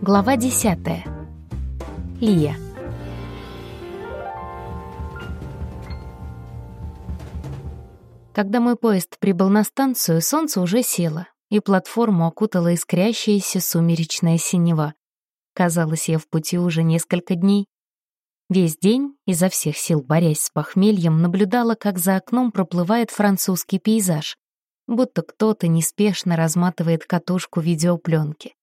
Глава 10. Лия. Когда мой поезд прибыл на станцию, солнце уже село, и платформу окутала искрящаяся сумеречная синева. Казалось, я в пути уже несколько дней. Весь день, изо всех сил борясь с похмельем, наблюдала, как за окном проплывает французский пейзаж, будто кто-то неспешно разматывает катушку видеопленки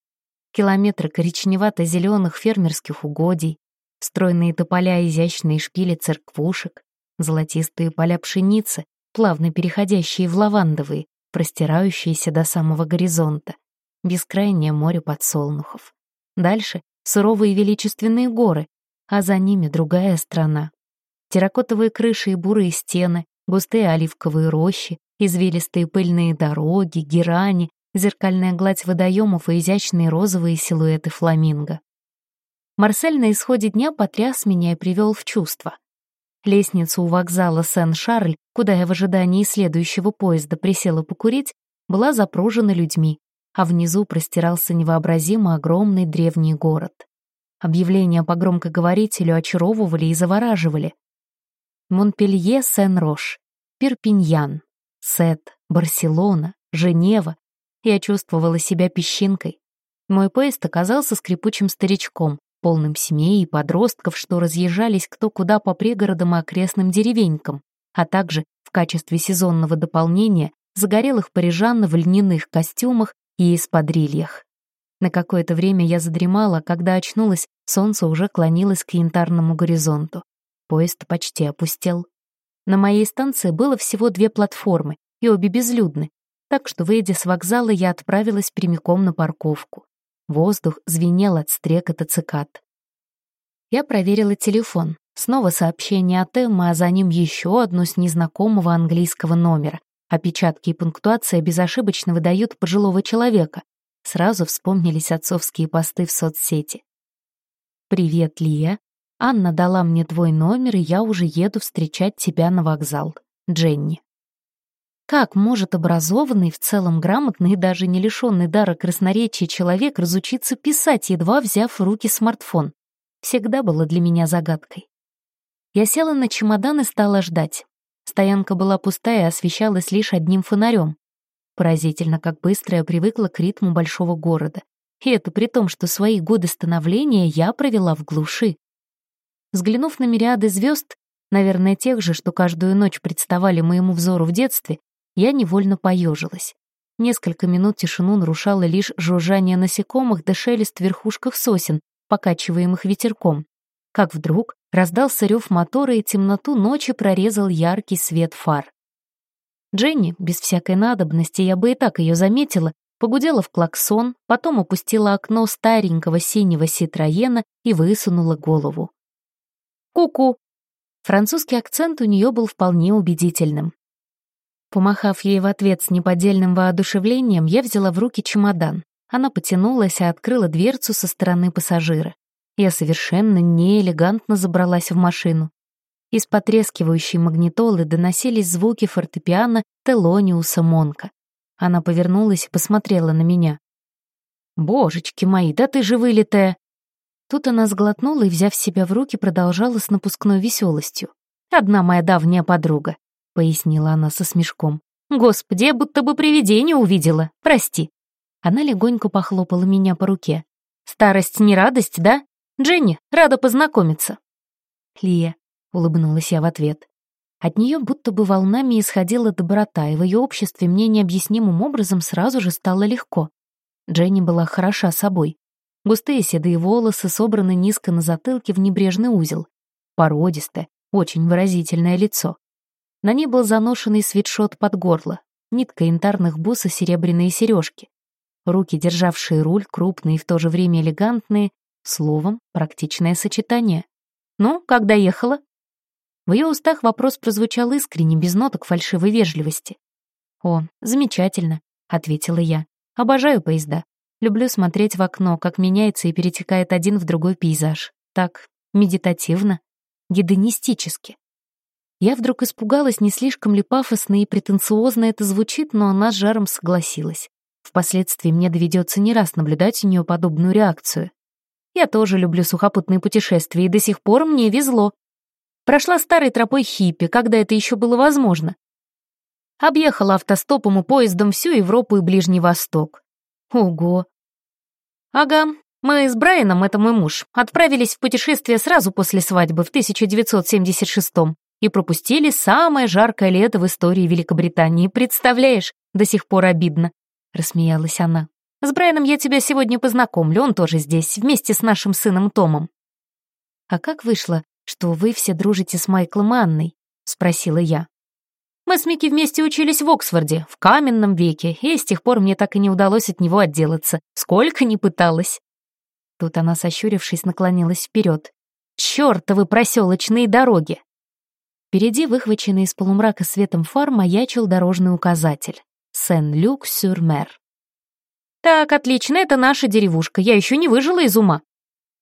километры коричневато-зеленых фермерских угодий, стройные тополя изящные шпили церквушек, золотистые поля пшеницы, плавно переходящие в лавандовые, простирающиеся до самого горизонта, бескрайнее море подсолнухов. Дальше суровые величественные горы, а за ними другая страна. Терракотовые крыши и бурые стены, густые оливковые рощи, извилистые пыльные дороги, герани, зеркальная гладь водоемов и изящные розовые силуэты фламинго. Марсель на исходе дня потряс меня и привел в чувство. Лестница у вокзала Сен-Шарль, куда я в ожидании следующего поезда присела покурить, была запружена людьми, а внизу простирался невообразимо огромный древний город. Объявления по громкоговорителю очаровывали и завораживали. Монпелье, Сен-Рош, Перпиньян, Сет, Барселона, Женева, я чувствовала себя песчинкой. Мой поезд оказался скрипучим старичком, полным семей и подростков, что разъезжались кто куда по пригородам и окрестным деревенькам, а также в качестве сезонного дополнения загорелых парижан в льняных костюмах и эспадрильях. На какое-то время я задремала, когда очнулась, солнце уже клонилось к янтарному горизонту. Поезд почти опустел. На моей станции было всего две платформы, и обе безлюдны, так что, выйдя с вокзала, я отправилась прямиком на парковку. Воздух звенел от стрекота цикад. Я проверила телефон. Снова сообщение от Эммы, а за ним еще одно с незнакомого английского номера. Опечатки и пунктуация безошибочно выдают пожилого человека. Сразу вспомнились отцовские посты в соцсети. «Привет, Лия. Анна дала мне твой номер, и я уже еду встречать тебя на вокзал. Дженни». Как может образованный, в целом грамотный и даже не лишенный дара красноречия человек разучиться писать, едва взяв в руки смартфон? Всегда было для меня загадкой. Я села на чемодан и стала ждать. Стоянка была пустая и освещалась лишь одним фонарем. Поразительно, как быстро я привыкла к ритму большого города. И это при том, что свои годы становления я провела в глуши. Взглянув на мириады звезд, наверное, тех же, что каждую ночь представали моему взору в детстве, я невольно поежилась. Несколько минут тишину нарушало лишь жужжание насекомых да шелест в верхушках сосен, покачиваемых ветерком. Как вдруг раздался рев мотора, и темноту ночи прорезал яркий свет фар. Дженни, без всякой надобности, я бы и так ее заметила, погудела в клаксон, потом опустила окно старенького синего ситроена и высунула голову. «Ку-ку!» Французский акцент у нее был вполне убедительным. Помахав ей в ответ с неподдельным воодушевлением, я взяла в руки чемодан. Она потянулась и открыла дверцу со стороны пассажира. Я совершенно неэлегантно забралась в машину. Из потрескивающей магнитолы доносились звуки фортепиано Телониуса Монка. Она повернулась и посмотрела на меня. «Божечки мои, да ты же вылитая!» Тут она сглотнула и, взяв себя в руки, продолжала с напускной веселостью. «Одна моя давняя подруга пояснила она со смешком. «Господи, я будто бы привидение увидела. Прости». Она легонько похлопала меня по руке. «Старость не радость, да? Дженни, рада познакомиться». «Лия», — улыбнулась я в ответ. От нее будто бы волнами исходила доброта, и в ее обществе мне необъяснимым образом сразу же стало легко. Дженни была хороша собой. Густые седые волосы собраны низко на затылке в небрежный узел. Породистое, очень выразительное лицо. На ней был заношенный свитшот под горло, нитка янтарных бус и серебряные сережки. Руки, державшие руль, крупные и в то же время элегантные, словом, практичное сочетание. «Ну, когда ехала?» В ее устах вопрос прозвучал искренне, без ноток фальшивой вежливости. «О, замечательно», — ответила я. «Обожаю поезда. Люблю смотреть в окно, как меняется и перетекает один в другой пейзаж. Так, медитативно, гедонистически. Я вдруг испугалась, не слишком ли пафосно и претенциозно это звучит, но она с жаром согласилась. Впоследствии мне доведется не раз наблюдать у нее подобную реакцию. Я тоже люблю сухопутные путешествия, и до сих пор мне везло. Прошла старой тропой хиппи, когда это еще было возможно. Объехала автостопом и поездом всю Европу и Ближний Восток. Ого. Ага, мы с Брайаном, это мой муж, отправились в путешествие сразу после свадьбы в 1976 и пропустили самое жаркое лето в истории Великобритании. Представляешь, до сих пор обидно. Рассмеялась она. С Брайаном я тебя сегодня познакомлю, он тоже здесь, вместе с нашим сыном Томом. А как вышло, что вы все дружите с Майклом и Анной? Спросила я. Мы с Микки вместе учились в Оксфорде, в каменном веке, и с тех пор мне так и не удалось от него отделаться, сколько ни пыталась. Тут она, сощурившись, наклонилась вперед. «Чёртовы проселочные дороги!» Впереди, выхваченный из полумрака светом фар, маячил дорожный указатель. Сен-Люк-Сюр-Мер. «Так, отлично, это наша деревушка, я еще не выжила из ума».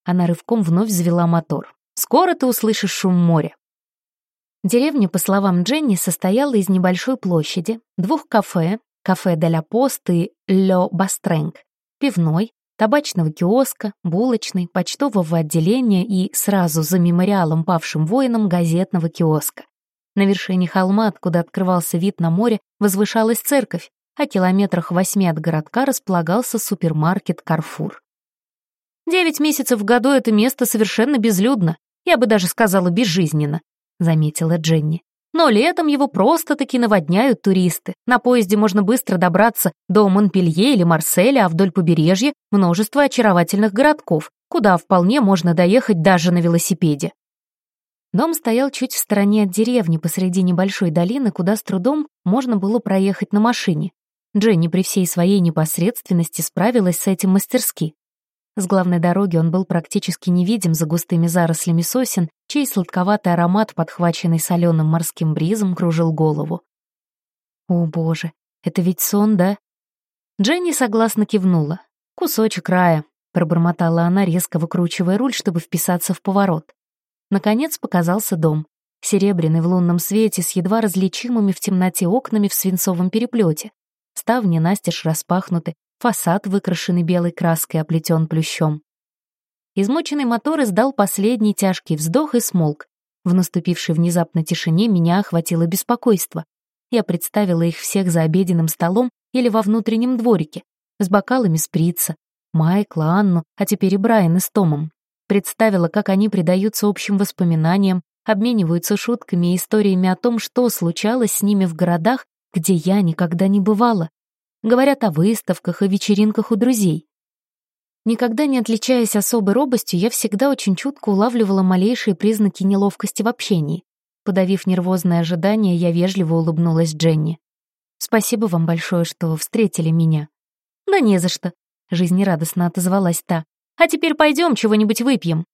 Она рывком вновь завела мотор. «Скоро ты услышишь шум моря». Деревня, по словам Дженни, состояла из небольшой площади, двух кафе, кафе «Де ля Пост» и «Лё Бастренг», пивной, табачного киоска, булочной, почтового отделения и сразу за мемориалом павшим воинам газетного киоска. На вершине холма, откуда открывался вид на море, возвышалась церковь, а километрах восьми от городка располагался супермаркет «Карфур». Девять месяцев в году это место совершенно безлюдно, я бы даже сказала безжизненно, — заметила Дженни. «Но летом его просто-таки наводняют туристы. На поезде можно быстро добраться до Монпелье или Марселя, а вдоль побережья множество очаровательных городков, куда вполне можно доехать даже на велосипеде». Дом стоял чуть в стороне от деревни, посреди небольшой долины, куда с трудом можно было проехать на машине. Дженни при всей своей непосредственности справилась с этим мастерски. С главной дороги он был практически невидим за густыми зарослями сосен, чей сладковатый аромат, подхваченный соленым морским бризом, кружил голову. «О, боже, это ведь сон, да?» Дженни согласно кивнула. «Кусочек рая», — пробормотала она, резко выкручивая руль, чтобы вписаться в поворот. Наконец показался дом. Серебряный в лунном свете с едва различимыми в темноте окнами в свинцовом переплете. Ставни настежь распахнуты, фасад, выкрашенный белой краской, оплетен плющом. Измученный мотор издал последний тяжкий вздох и смолк. В наступившей внезапно тишине меня охватило беспокойство. Я представила их всех за обеденным столом или во внутреннем дворике, с бокалами сприца, Майкла, Анну, а теперь и Брайана с Томом. Представила, как они предаются общим воспоминаниям, обмениваются шутками и историями о том, что случалось с ними в городах, где я никогда не бывала. Говорят о выставках и вечеринках у друзей. Никогда не отличаясь особой робостью, я всегда очень чутко улавливала малейшие признаки неловкости в общении. Подавив нервозное ожидание, я вежливо улыбнулась Дженни. «Спасибо вам большое, что встретили меня». «Да не за что», — жизнерадостно отозвалась та. «А теперь пойдем чего-нибудь выпьем».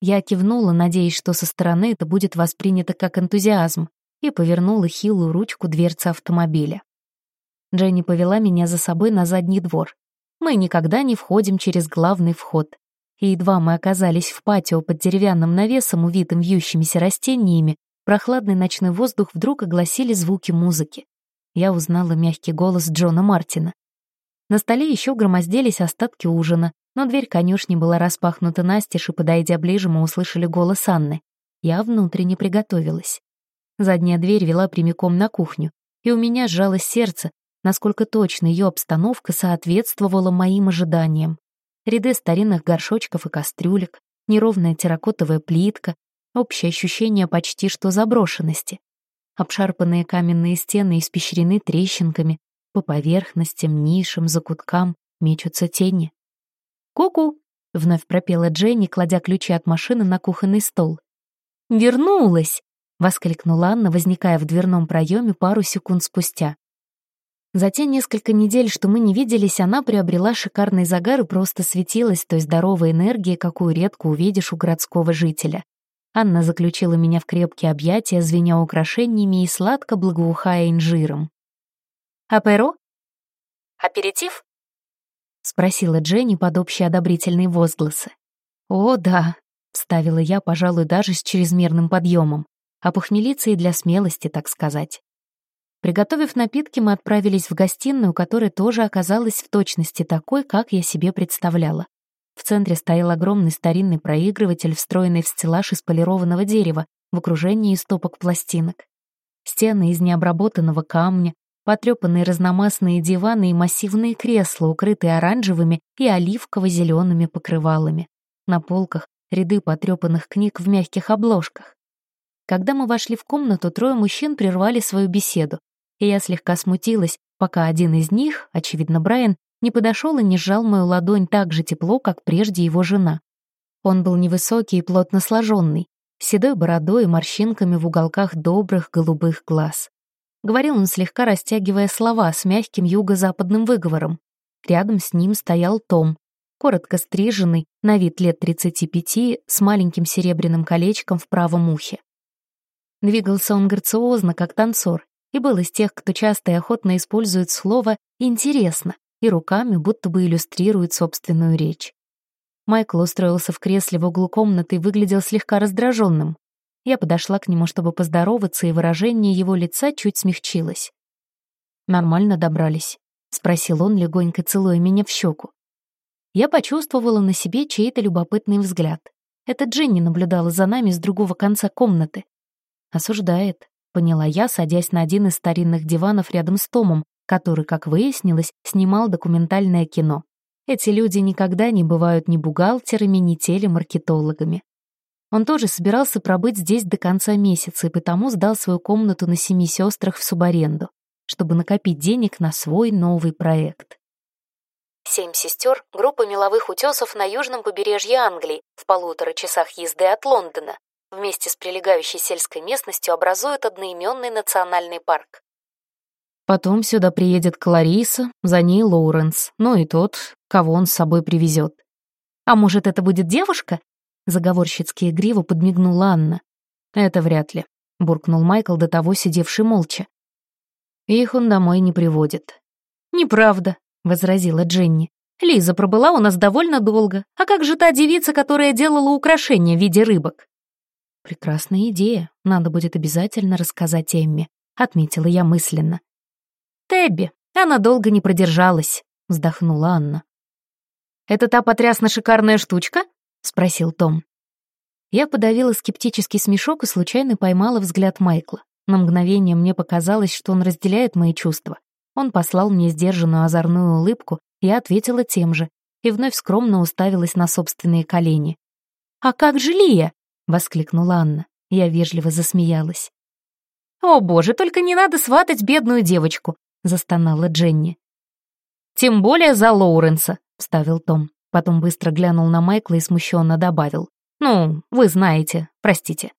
Я кивнула, надеясь, что со стороны это будет воспринято как энтузиазм, и повернула хилую ручку дверцы автомобиля. Дженни повела меня за собой на задний двор. Мы никогда не входим через главный вход. И едва мы оказались в патио под деревянным навесом, увитым вьющимися растениями, прохладный ночной воздух вдруг огласили звуки музыки. Я узнала мягкий голос Джона Мартина. На столе еще громоздились остатки ужина, но дверь конюшни была распахнута настежь, и, подойдя ближе, мы услышали голос Анны. Я внутренне приготовилась. Задняя дверь вела прямиком на кухню, и у меня сжалось сердце, насколько точно ее обстановка соответствовала моим ожиданиям. Ряды старинных горшочков и кастрюлек, неровная терракотовая плитка, общее ощущение почти что заброшенности. Обшарпанные каменные стены испещрены трещинками, по поверхностям, нишам, закуткам мечутся тени. «Ку-ку!» — вновь пропела Дженни, кладя ключи от машины на кухонный стол. «Вернулась!» — воскликнула Анна, возникая в дверном проеме пару секунд спустя. За те несколько недель, что мы не виделись, она приобрела шикарный загар и просто светилась той здоровой энергией, какую редко увидишь у городского жителя. Анна заключила меня в крепкие объятия, звеня украшениями и сладко благоухая инжиром. «Аперо?» «Аперитив?» — спросила Дженни под общие одобрительные возгласы. «О, да», — вставила я, пожалуй, даже с чрезмерным подъемом. Опохмелиться и для смелости, так сказать. Приготовив напитки, мы отправились в гостиную, которая тоже оказалась в точности такой, как я себе представляла. В центре стоял огромный старинный проигрыватель, встроенный в стеллаж из полированного дерева в окружении стопок пластинок. Стены из необработанного камня, потрепанные разномастные диваны и массивные кресла, укрытые оранжевыми и оливково-зелеными покрывалами. На полках ряды потрепанных книг в мягких обложках. Когда мы вошли в комнату, трое мужчин прервали свою беседу, и я слегка смутилась, пока один из них, очевидно Брайан, не подошел и не сжал мою ладонь так же тепло, как прежде его жена. Он был невысокий и плотно сложенный, седой бородой и морщинками в уголках добрых голубых глаз. Говорил он слегка растягивая слова с мягким юго-западным выговором. Рядом с ним стоял Том, коротко стриженный, на вид лет 35, с маленьким серебряным колечком в правом ухе. Двигался он грациозно, как танцор, и был из тех, кто часто и охотно использует слово «интересно» и руками будто бы иллюстрирует собственную речь. Майкл устроился в кресле в углу комнаты и выглядел слегка раздраженным. Я подошла к нему, чтобы поздороваться, и выражение его лица чуть смягчилось. «Нормально добрались?» — спросил он, легонько целуя меня в щеку. Я почувствовала на себе чей-то любопытный взгляд. Это Дженни наблюдала за нами с другого конца комнаты. «Осуждает», — поняла я, садясь на один из старинных диванов рядом с Томом, который, как выяснилось, снимал документальное кино. Эти люди никогда не бывают ни бухгалтерами, ни телемаркетологами. Он тоже собирался пробыть здесь до конца месяца и потому сдал свою комнату на семи сестрах в субаренду, чтобы накопить денег на свой новый проект. «Семь сестер» — группа меловых утесов на южном побережье Англии, в полутора часах езды от Лондона. Вместе с прилегающей сельской местностью образуют одноименный национальный парк. Потом сюда приедет Клариса, за ней Лоуренс, ну и тот, кого он с собой привезет. «А может, это будет девушка?» Заговорщицки игриво подмигнула Анна. «Это вряд ли», — буркнул Майкл, до того сидевший молча. «Их он домой не приводит». «Неправда», — возразила Дженни. «Лиза пробыла у нас довольно долго. А как же та девица, которая делала украшения в виде рыбок?» «Прекрасная идея. Надо будет обязательно рассказать Эмме», — отметила я мысленно. «Тебби. Она долго не продержалась», — вздохнула Анна. «Это та потрясно шикарная штучка?» — спросил Том. Я подавила скептический смешок и случайно поймала взгляд Майкла. На мгновение мне показалось, что он разделяет мои чувства. Он послал мне сдержанную озорную улыбку, я ответила тем же, и вновь скромно уставилась на собственные колени. «А как же Лия?» — воскликнула Анна. Я вежливо засмеялась. «О, боже, только не надо сватать бедную девочку!» — застонала Дженни. «Тем более за Лоуренса», — вставил Том. Потом быстро глянул на Майкла и смущенно добавил. «Ну, вы знаете, простите».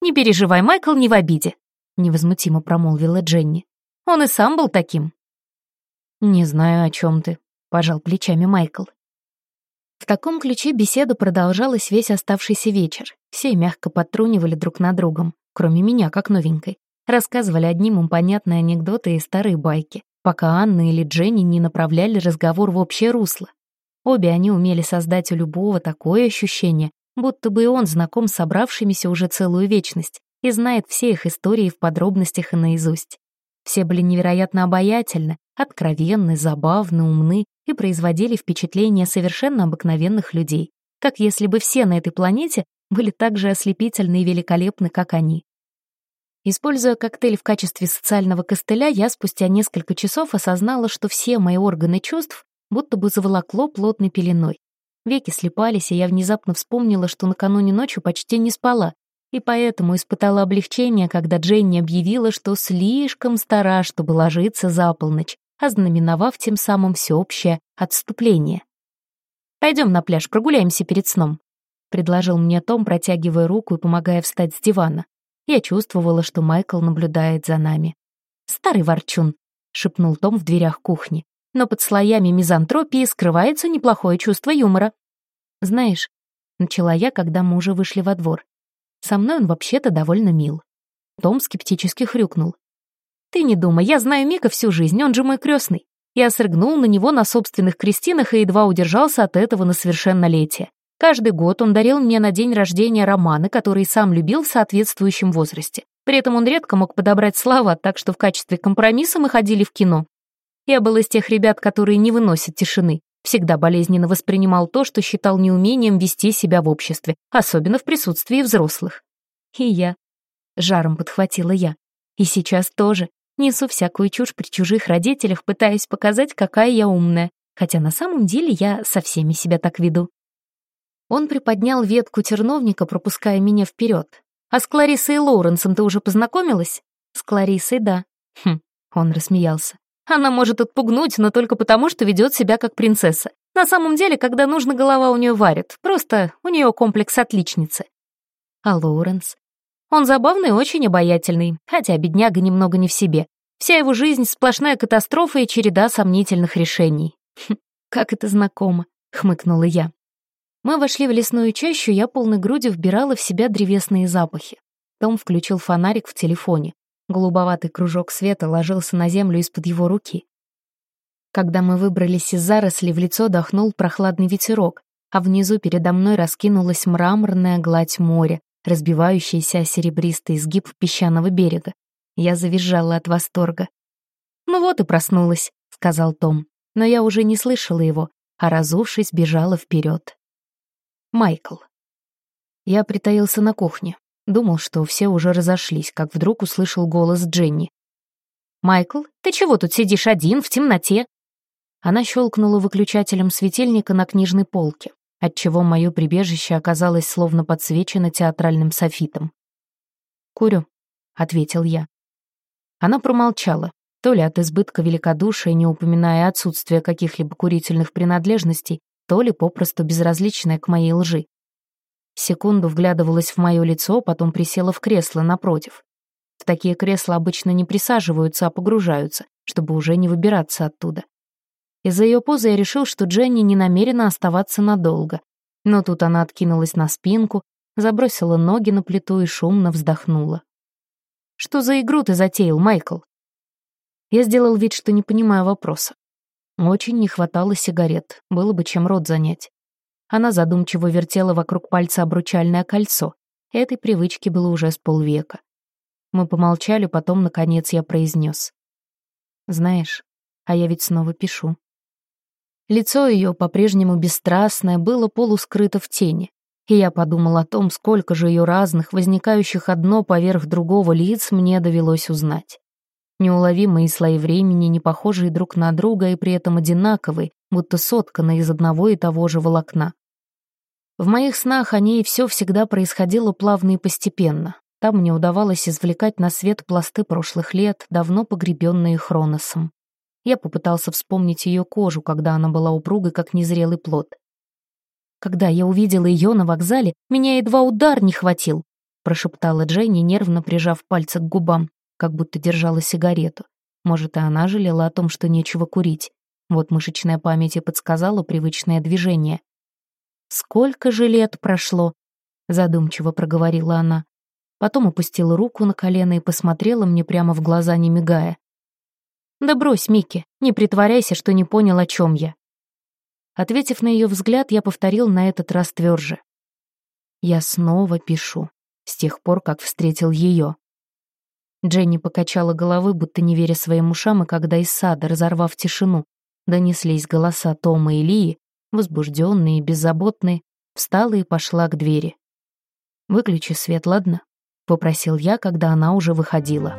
«Не переживай, Майкл не в обиде», — невозмутимо промолвила Дженни. Он и сам был таким». «Не знаю, о чем ты», — пожал плечами Майкл. В таком ключе беседа продолжалась весь оставшийся вечер. Все мягко подтрунивали друг над другом, кроме меня, как новенькой. Рассказывали одним им понятные анекдоты и старые байки, пока Анна или Дженни не направляли разговор в общее русло. Обе они умели создать у любого такое ощущение, будто бы и он знаком с собравшимися уже целую вечность и знает все их истории в подробностях и наизусть. Все были невероятно обаятельны, откровенны, забавны, умны и производили впечатление совершенно обыкновенных людей, как если бы все на этой планете были так же ослепительны и великолепны, как они. Используя коктейль в качестве социального костыля, я спустя несколько часов осознала, что все мои органы чувств будто бы заволокло плотной пеленой. Веки слепались, и я внезапно вспомнила, что накануне ночью почти не спала, и поэтому испытала облегчение, когда Дженни объявила, что слишком стара, чтобы ложиться за полночь, ознаменовав тем самым всеобщее отступление. «Пойдем на пляж, прогуляемся перед сном», — предложил мне Том, протягивая руку и помогая встать с дивана. Я чувствовала, что Майкл наблюдает за нами. «Старый ворчун», — шепнул Том в дверях кухни. «Но под слоями мизантропии скрывается неплохое чувство юмора». «Знаешь», — начала я, когда мы уже вышли во двор, со мной он вообще-то довольно мил. Том скептически хрюкнул. «Ты не думай, я знаю Мика всю жизнь, он же мой крестный. Я срыгнул на него на собственных крестинах и едва удержался от этого на совершеннолетие. Каждый год он дарил мне на день рождения романы, которые сам любил в соответствующем возрасте. При этом он редко мог подобрать слова, так что в качестве компромисса мы ходили в кино. Я был из тех ребят, которые не выносят тишины. Всегда болезненно воспринимал то, что считал неумением вести себя в обществе, особенно в присутствии взрослых. И я. Жаром подхватила я. И сейчас тоже. Несу всякую чушь при чужих родителях, пытаясь показать, какая я умная, хотя на самом деле я со всеми себя так веду. Он приподнял ветку терновника, пропуская меня вперед. «А с Кларисой и Лоуренсом ты уже познакомилась?» «С Кларисой, да». Хм, он рассмеялся. «Она может отпугнуть, но только потому, что ведет себя как принцесса. На самом деле, когда нужно, голова у нее варит. Просто у нее комплекс отличницы». «А Лоуренс?» Он забавный и очень обаятельный, хотя бедняга немного не в себе. Вся его жизнь — сплошная катастрофа и череда сомнительных решений. «Хм, «Как это знакомо», — хмыкнула я. Мы вошли в лесную чащу, я полной грудью вбирала в себя древесные запахи. Том включил фонарик в телефоне. Голубоватый кружок света ложился на землю из-под его руки. Когда мы выбрались из зарослей, в лицо дохнул прохладный ветерок, а внизу передо мной раскинулась мраморная гладь моря, разбивающийся о серебристый изгиб песчаного берега. Я завизжала от восторга. «Ну вот и проснулась», — сказал Том. Но я уже не слышала его, а разувшись, бежала вперед. Майкл. Я притаился на кухне. Думал, что все уже разошлись, как вдруг услышал голос Дженни. «Майкл, ты чего тут сидишь один, в темноте?» Она щелкнула выключателем светильника на книжной полке отчего мое прибежище оказалось словно подсвечено театральным софитом. «Курю», — ответил я. Она промолчала, то ли от избытка великодушия, не упоминая отсутствие каких-либо курительных принадлежностей, то ли попросту безразличная к моей лжи. Секунду вглядывалась в мое лицо, потом присела в кресло напротив. В такие кресла обычно не присаживаются, а погружаются, чтобы уже не выбираться оттуда. Из-за ее позы я решил, что Дженни не намерена оставаться надолго. Но тут она откинулась на спинку, забросила ноги на плиту и шумно вздохнула. «Что за игру ты затеял, Майкл?» Я сделал вид, что не понимаю вопроса. Очень не хватало сигарет, было бы чем рот занять. Она задумчиво вертела вокруг пальца обручальное кольцо. Этой привычке было уже с полвека. Мы помолчали, потом, наконец, я произнес. «Знаешь, а я ведь снова пишу». Лицо ее, по-прежнему бесстрастное, было полускрыто в тени, и я подумал о том, сколько же ее разных, возникающих одно поверх другого лиц, мне довелось узнать. Неуловимые слои времени, не похожие друг на друга и при этом одинаковые, будто сотканы из одного и того же волокна. В моих снах о ней все всегда происходило плавно и постепенно. Там мне удавалось извлекать на свет пласты прошлых лет, давно погребенные Хроносом. Я попытался вспомнить ее кожу, когда она была упругой, как незрелый плод. Когда я увидела ее на вокзале, меня едва удар не хватил, прошептала Дженни, нервно прижав пальцы к губам, как будто держала сигарету. Может, и она жалела о том, что нечего курить. Вот мышечная память и подсказала привычное движение. «Сколько же лет прошло?» — задумчиво проговорила она. Потом опустила руку на колено и посмотрела мне прямо в глаза, не мигая. «Да брось, Микки, не притворяйся, что не понял, о чем я». Ответив на ее взгляд, я повторил на этот раз тверже. «Я снова пишу, с тех пор, как встретил ее». Дженни покачала головой, будто не веря своим ушам, и когда из сада, разорвав тишину, донеслись голоса Тома и Лии, возбужденные и беззаботные, встала и пошла к двери. «Выключи свет, ладно?» — попросил я, когда она уже выходила.